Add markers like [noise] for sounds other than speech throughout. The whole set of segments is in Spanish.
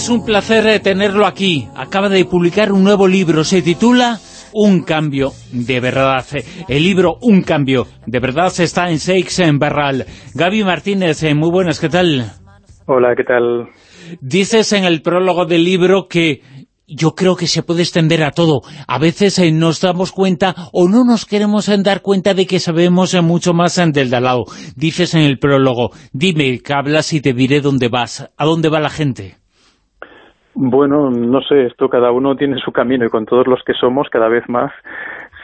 es un placer eh, tenerlo aquí. Acaba de publicar un nuevo libro, se titula Un cambio de verdad. El libro Un cambio de verdad está en Seix en Berral. Gaby Martínez, eh, muy buenas, ¿qué tal? Hola, ¿qué tal? Dices en el prólogo del libro que yo creo que se puede extender a todo. A veces eh, nos damos cuenta o no nos queremos dar cuenta de que sabemos mucho más del de al lado. Dices en el prólogo, dime que hablas y te diré dónde vas. ¿A dónde va la gente? Bueno, no sé, esto cada uno tiene su camino y con todos los que somos cada vez más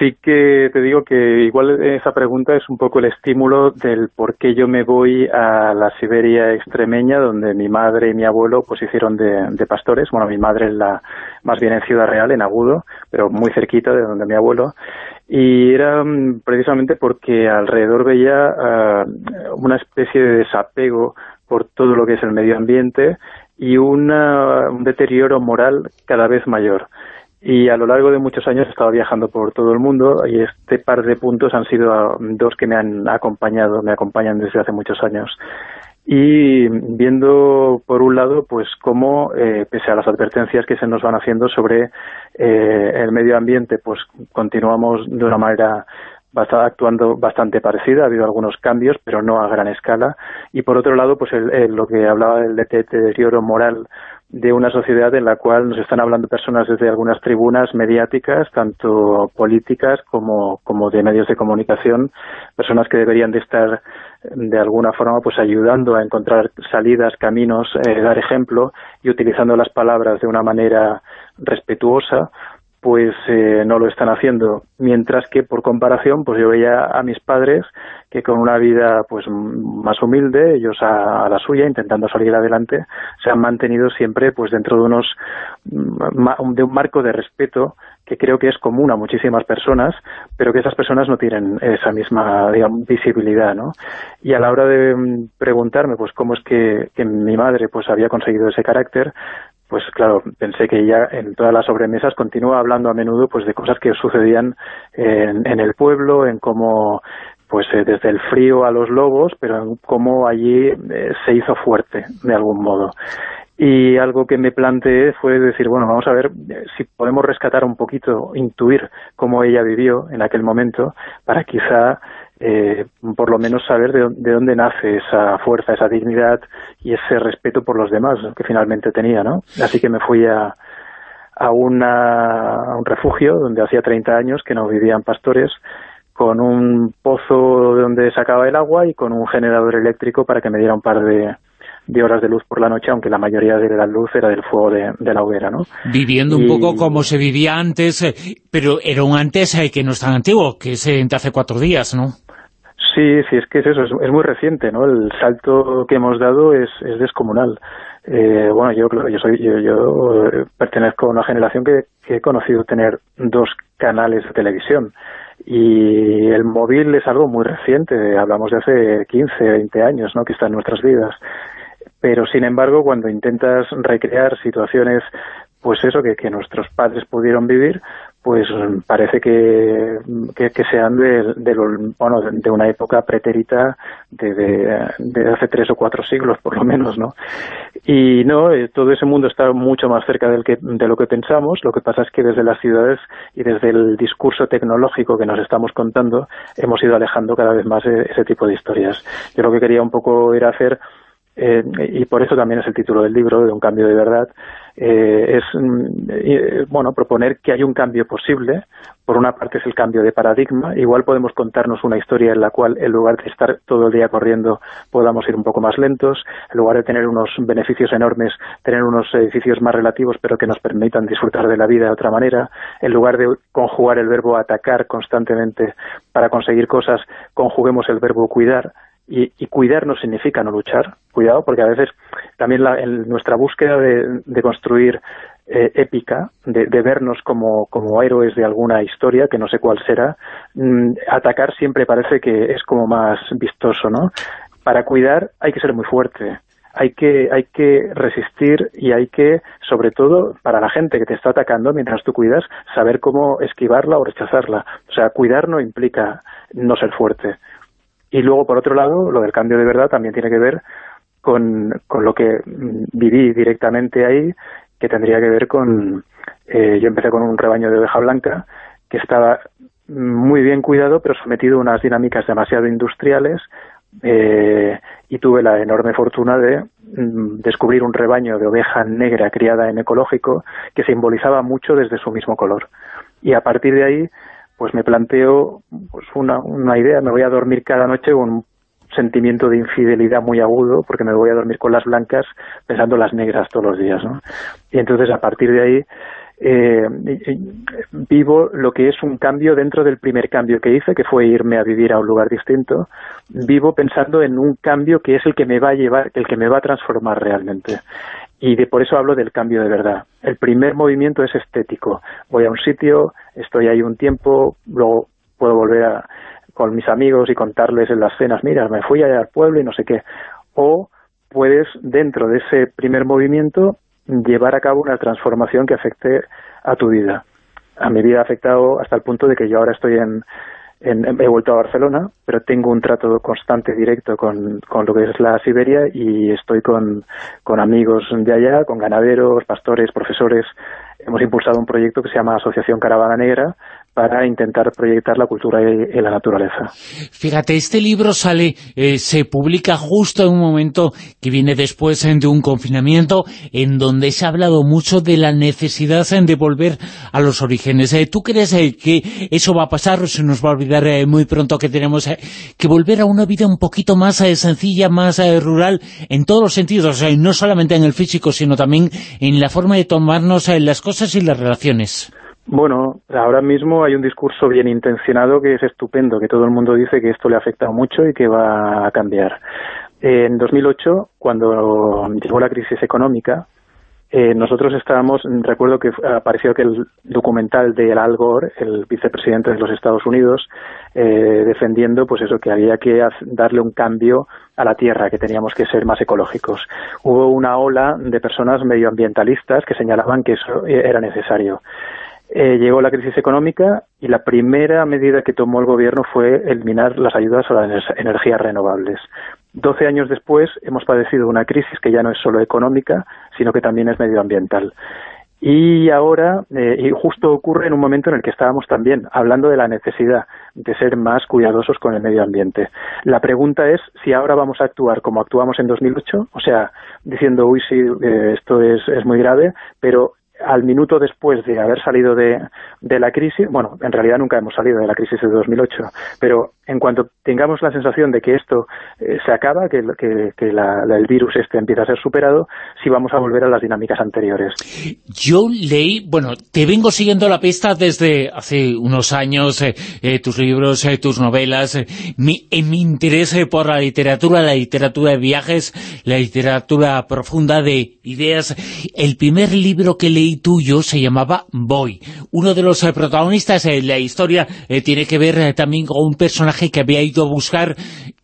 Sí que te digo que igual esa pregunta es un poco el estímulo del por qué yo me voy a la Siberia extremeña, donde mi madre y mi abuelo pues hicieron de, pastores. Bueno, mi madre es la más bien en Ciudad Real, en Agudo, pero muy cerquita de donde mi abuelo. Y era mm, precisamente porque alrededor veía ah, una especie de desapego por todo lo que es el medio ambiente y un deterioro moral cada vez mayor y a lo largo de muchos años he estado viajando por todo el mundo y este par de puntos han sido ah, dos que me han acompañado, me acompañan desde hace muchos años. Y viendo, por un lado, pues cómo, eh, pese a las advertencias que se nos van haciendo sobre eh, el medio ambiente, pues continuamos de una manera actuando bastante parecida, ha habido algunos cambios, pero no a gran escala. Y por otro lado, pues lo que hablaba del deterioro moral de una sociedad en la cual nos están hablando personas desde algunas tribunas mediáticas, tanto políticas como, como de medios de comunicación, personas que deberían de estar de alguna forma pues ayudando a encontrar salidas, caminos, eh, dar ejemplo y utilizando las palabras de una manera respetuosa, pues eh, no lo están haciendo. Mientras que, por comparación, pues yo veía a mis padres que con una vida pues más humilde, ellos a, la suya, intentando salir adelante, se han mantenido siempre pues dentro de unos de un marco de respeto que creo que es común a muchísimas personas, pero que esas personas no tienen esa misma digamos, visibilidad, ¿no? Y a la hora de mm, preguntarme pues cómo es que, que mi madre pues había conseguido ese carácter, pues claro, pensé que ella en todas las sobremesas continúa hablando a menudo pues de cosas que sucedían en, en el pueblo, en cómo pues eh, desde el frío a los lobos, pero en cómo allí eh, se hizo fuerte de algún modo. Y algo que me planteé fue decir, bueno, vamos a ver eh, si podemos rescatar un poquito, intuir cómo ella vivió en aquel momento, para quizá eh, por lo menos saber de, dónde nace esa fuerza, esa dignidad y ese respeto por los demás que finalmente tenía, ¿no? Así que me fui a, a, una, a un refugio donde hacía 30 años que no vivían pastores, con un pozo donde sacaba el agua y con un generador eléctrico para que me diera un par de, de horas de luz por la noche, aunque la mayoría de la luz era del fuego de, la hoguera, ¿no? Viviendo un poco como se vivía antes, eh, pero era un antes eh, que no es tan antiguo, que es de hace cuatro días, ¿no? Sí, sí, es que es eso, es, muy reciente, ¿no? El salto que hemos dado es, es descomunal. Eh, bueno, yo yo soy yo, pertenezco a una generación que, he conocido tener dos canales de televisión y el móvil es algo muy reciente, hablamos de hace 15, 20 años, ¿no? Que está en nuestras vidas pero sin embargo cuando intentas recrear situaciones pues eso que nuestros padres pudieron vivir pues parece que, que, sean de, de, bueno, de una época pretérita de, de, hace tres o cuatro siglos, por lo menos, ¿no? Y no, eh, todo ese mundo está mucho más cerca del que, de lo que pensamos, lo que pasa es que desde las ciudades y desde el discurso tecnológico que nos estamos contando, hemos ido alejando cada vez más e, ese tipo de historias. Yo lo que quería un poco era hacer eh, y por eso también es el título del libro, de un cambio de verdad, eh, es mm, bueno proponer que hay un cambio posible. Por una parte es el cambio de paradigma. Igual podemos contarnos una historia en la cual, en lugar de estar todo el día corriendo, podamos ir un poco más lentos. En lugar de tener unos beneficios enormes, tener unos edificios más relativos, pero que nos permitan disfrutar de la vida de otra manera. En lugar de conjugar el verbo atacar constantemente para conseguir cosas, conjuguemos el verbo cuidar y, cuidar no significa no luchar, cuidado, porque a veces también nuestra búsqueda de, construir eh, épica, de, vernos como, como, héroes de alguna historia, que no sé cuál será, mm, atacar siempre parece que es como más vistoso, ¿no? Para cuidar hay que ser muy fuerte, hay que, hay que resistir y hay que, sobre todo, para la gente que te está atacando mientras tú cuidas, saber cómo esquivarla o rechazarla. O sea, cuidar no implica no ser fuerte. Y luego, por otro lado, lo del cambio de verdad también tiene que ver con, con lo que viví directamente ahí, que tendría que ver con... Eh, yo empecé con un rebaño de oveja blanca que estaba muy bien cuidado, pero sometido a unas dinámicas demasiado industriales, eh, y tuve la enorme fortuna de mm, descubrir un rebaño de oveja negra criada en ecológico que simbolizaba mucho desde su mismo color. Y a partir de ahí, pues me planteo pues una, una idea, me voy a dormir cada noche con un sentimiento de infidelidad muy agudo, porque me voy a dormir con las blancas pensando las negras todos los días, ¿no? Y entonces a partir de ahí eh, vivo lo que es un cambio dentro del primer cambio que hice, que fue irme a vivir a un lugar distinto, vivo pensando en un cambio que es el que me va a llevar, el que me va a transformar realmente. Y de, por eso hablo del cambio de verdad. El primer movimiento es estético. Voy a un sitio, estoy ahí un tiempo, luego puedo volver a, con mis amigos y contarles en las cenas, mira, me fui allá al pueblo y no sé qué. O puedes, dentro de ese primer movimiento, llevar a cabo una transformación que afecte a tu vida. A mi vida ha afectado hasta el punto de que yo ahora estoy en, he vuelto a Barcelona, pero tengo un trato constante, directo con, con lo que es la Siberia y estoy con, con amigos de allá, con ganaderos, pastores, profesores. Hemos impulsado un proyecto que se llama Asociación Caravana Negra, para intentar proyectar la cultura y, la naturaleza. Fíjate, este libro sale, eh, se publica justo en un momento que viene después eh, de un confinamiento en donde se ha hablado mucho de la necesidad eh, de volver a los orígenes. ¿Tú crees que eso va a pasar o se nos va a olvidar muy pronto que tenemos que volver a una vida un poquito más sencilla, más rural, en todos los sentidos, no solamente en el físico, sino también en la forma de tomarnos las cosas y las relaciones? Bueno, ahora mismo hay un discurso bien intencionado que es estupendo, que todo el mundo dice que esto le ha afectado mucho y que va a cambiar. En 2008, cuando llegó la crisis económica, eh, nosotros estábamos, recuerdo que apareció que el documental de Al Gore, el vicepresidente de los Estados Unidos, eh, defendiendo pues eso, que había que darle un cambio a la tierra, que teníamos que ser más ecológicos. Hubo una ola de personas medioambientalistas que señalaban que eso era necesario. Eh, llegó la crisis económica y la primera medida que tomó el gobierno fue eliminar las ayudas a las energías renovables. Doce años después hemos padecido una crisis que ya no es solo económica, sino que también es medioambiental. Y ahora, eh, y justo ocurre en un momento en el que estábamos también hablando de la necesidad de ser más cuidadosos con el medio ambiente. La pregunta es si ahora vamos a actuar como actuamos en 2008, o sea, diciendo, uy, sí, eh, esto es, es muy grave, pero al minuto después de haber salido de, la crisis, bueno, en realidad nunca hemos salido de la crisis de 2008, pero en cuanto tengamos la sensación de que esto eh, se acaba, que, el virus este empieza a ser superado, sí vamos a volver a las dinámicas anteriores. Yo leí, bueno, te vengo siguiendo la pista desde hace unos años, eh, eh, tus libros, tus novelas, mi, en mi interés por la literatura, la literatura de viajes, la literatura profunda de ideas. El primer libro que leí tuyo se llamaba Boy. Uno de los protagonistas en la historia tiene que ver también con un personaje que había ido a buscar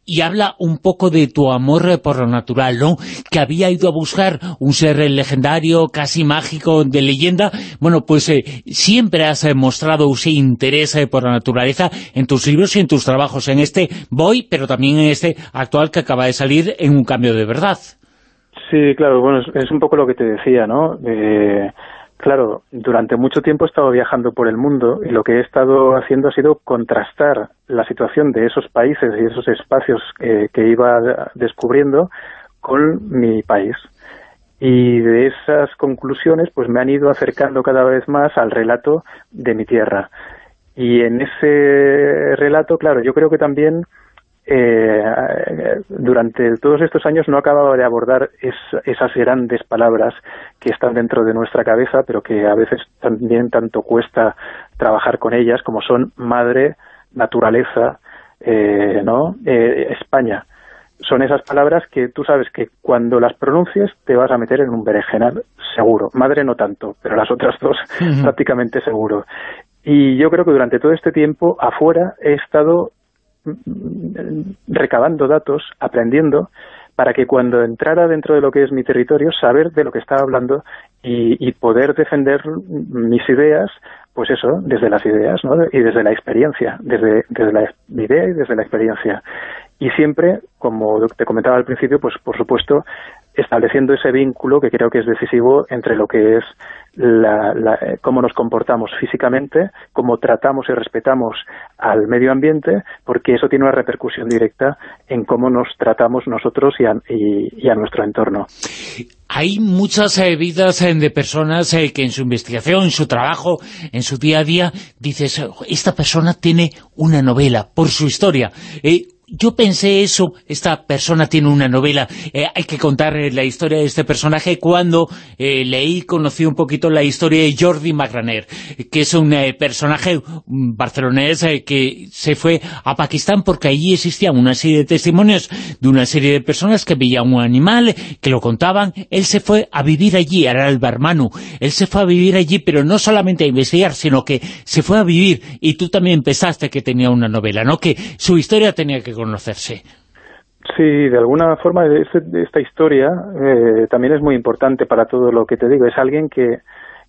y habla un poco de tu amor por lo natural, ¿no? Que había ido a buscar un ser legendario, casi mágico, de leyenda. Bueno, pues eh, siempre has mostrado ese interés eh, por la naturaleza en tus libros y en tus trabajos, en este Voy, pero también en este actual que acaba de salir en un cambio de verdad. Sí, claro, bueno, es, un poco lo que te decía, ¿no? Eh, Claro, durante mucho tiempo he estado viajando por el mundo y lo que he estado haciendo ha sido contrastar la situación de esos países y esos espacios que iba descubriendo con mi país. Y de esas conclusiones pues me han ido acercando cada vez más al relato de mi tierra. Y en ese relato, claro, yo creo que también eh, durante todos estos años no acababa de abordar esas grandes palabras que están dentro de nuestra cabeza, pero que a veces también tanto cuesta trabajar con ellas, como son madre, naturaleza, eh, ¿no? Eh, España. son esas palabras que tú sabes que cuando las pronuncies te vas a meter en un berenjenal, seguro. Madre no tanto, pero las otras dos [laughs] prácticamente seguro. Y yo creo que durante todo este tiempo afuera he estado recabando datos, aprendiendo, para que cuando entrara dentro de lo que es mi territorio, saber de lo que estaba hablando y, poder defender mis ideas, pues eso, desde las ideas ¿no? y desde la experiencia, desde, desde la idea y desde la experiencia. Y siempre, como te comentaba al principio, pues por supuesto, estableciendo ese vínculo que creo que es decisivo entre lo que es la, eh, cómo nos comportamos físicamente, cómo tratamos y respetamos al medio ambiente, porque eso tiene una repercusión directa en cómo nos tratamos nosotros y a, nuestro entorno. Hay muchas eh, vidas eh, de personas que en su investigación, en su trabajo, en su día a día, dices, esta persona tiene una novela por su historia yo pensé eso, esta persona tiene una novela, eh, hay que contar eh, la historia de este personaje cuando eh, leí, conocí un poquito la historia de Jordi Magraner, que es un personaje barcelonés que se fue a Pakistán porque allí existía una serie de testimonios de una serie de personas que veían un animal, que lo contaban, él se fue a vivir allí, era el barmano, él se fue a vivir allí, pero no solamente a investigar, sino que se fue a vivir, y tú también pensaste que tenía una novela, ¿no? Que su historia tenía que conocerse. Sí, de alguna forma esta historia eh, también es muy importante para todo lo que te digo. Es alguien que,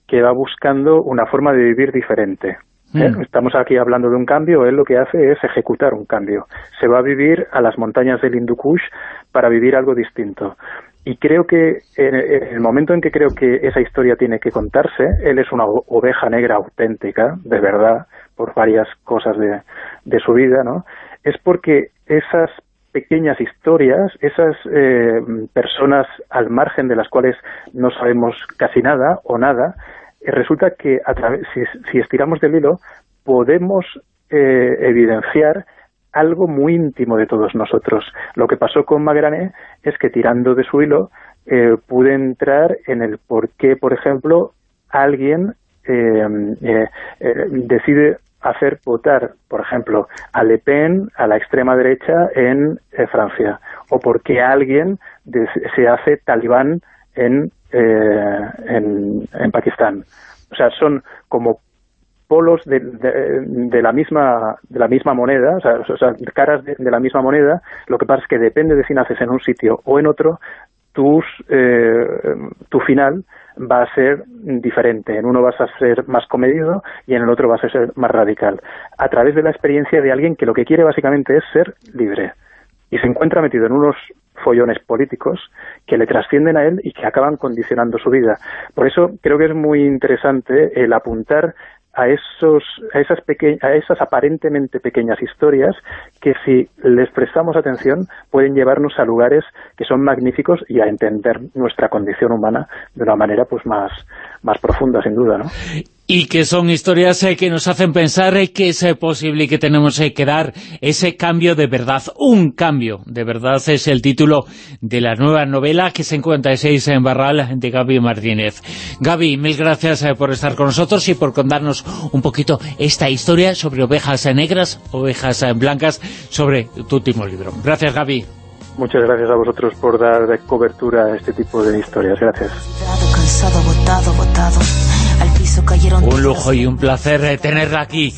que va buscando una forma de vivir diferente. ¿eh? Mm. Estamos aquí hablando de un cambio, él lo que hace es ejecutar un cambio. Se va a vivir a las montañas del Hindu Kush para vivir algo distinto. Y creo que en el momento en que creo que esa historia tiene que contarse, él es una oveja negra auténtica, de verdad, por varias cosas de, de su vida, ¿no? Es porque esas pequeñas historias, esas eh, personas al margen de las cuales no sabemos casi nada o nada, eh, resulta que a través, si, estiramos del hilo podemos eh, evidenciar algo muy íntimo de todos nosotros. Lo que pasó con Magrané es que tirando de su hilo pude entrar en el por qué, por ejemplo, alguien decide hacer votar, por ejemplo, a Le Pen, a la extrema derecha en eh, Francia, o porque alguien se hace talibán en, eh, en, Pakistán. O sea, son como polos de, de, la misma de la misma moneda, o sea, caras de, la misma moneda, lo que pasa es que depende de si naces en un sitio o en otro, tus, eh, tu final va a ser diferente. En uno vas a ser más comedido y en el otro vas a ser más radical. A través de la experiencia de alguien que lo que quiere básicamente es ser libre. Y se encuentra metido en unos follones políticos que le trascienden a él y que acaban condicionando su vida. Por eso creo que es muy interesante el apuntar a, esos, a, esas a esas aparentemente pequeñas historias que si les prestamos atención pueden llevarnos a lugares que son magníficos y a entender nuestra condición humana de una manera pues más, más profunda, sin duda, ¿no? Y que son historias eh, que nos hacen pensar eh, que es eh, posible y que tenemos que dar ese cambio de verdad. Un cambio de verdad es el título de la nueva novela que se encuentra en Barral de Gaby Martínez. Gaby, mil gracias por estar con nosotros y por contarnos un poquito esta historia sobre ovejas negras, ovejas blancas, sobre tu último libro. Gracias, Gaby. Muchas gracias a vosotros por dar cobertura a este tipo de historias. Gracias. Un lujo y un placer eh, tenerla aquí.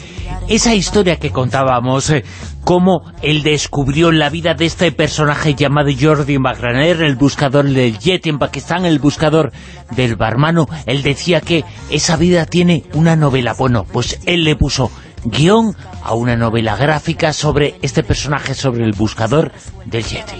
Esa historia que contábamos, eh, cómo él descubrió la vida de este personaje llamado Jordi Magraner, el buscador del Yeti en Pakistán, el buscador del barmano, él decía que esa vida tiene una novela. Bueno, pues él le puso guion a una novela gráfica sobre este personaje, sobre el buscador del Yeti.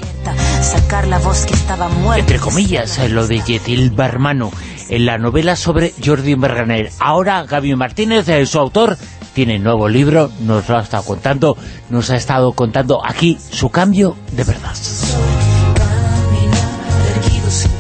Entre comillas, eh, lo de Yeti, el barmano en la novela sobre Jordi Berganer. Ahora Gaby Martínez, su autor, tiene nuevo libro, nos lo ha estado contando, nos ha estado contando aquí su cambio de verdad.